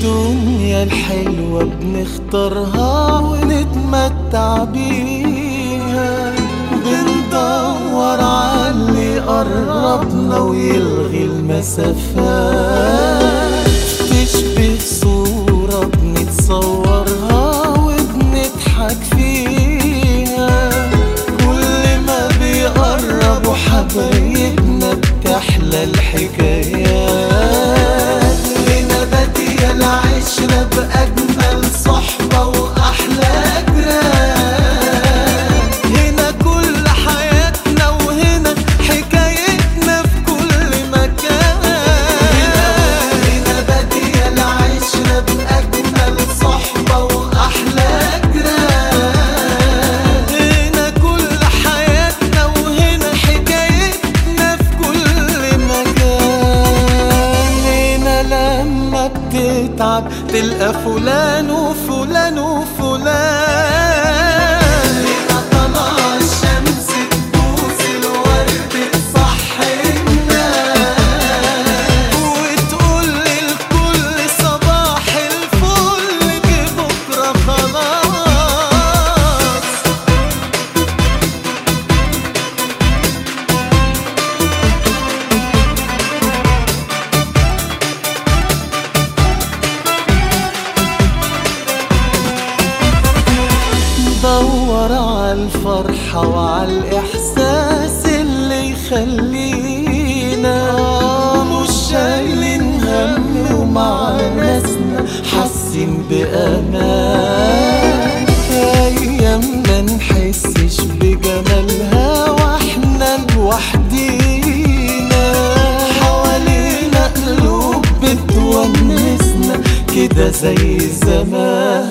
الدنيا الحلوة بنختارها ونتمتع بيها. بندور على اللي يقربنا ويلغي المسافات. تشبه صورة بنتصورها وبنضحك فيها. كل ما بيقربوا حبايبنا بتحلى الحكايات لما بتتعب تلقى فلان وفلان وفلان. الفرحة وعلى الإحساس اللي يخلينا. مش شايلين هم ومع ناسنا حاسين بأمان. أيامنا نحسش بجمالها وإحنا لوحدينا. حوالينا قلوب بتونسنا كده زي زمان.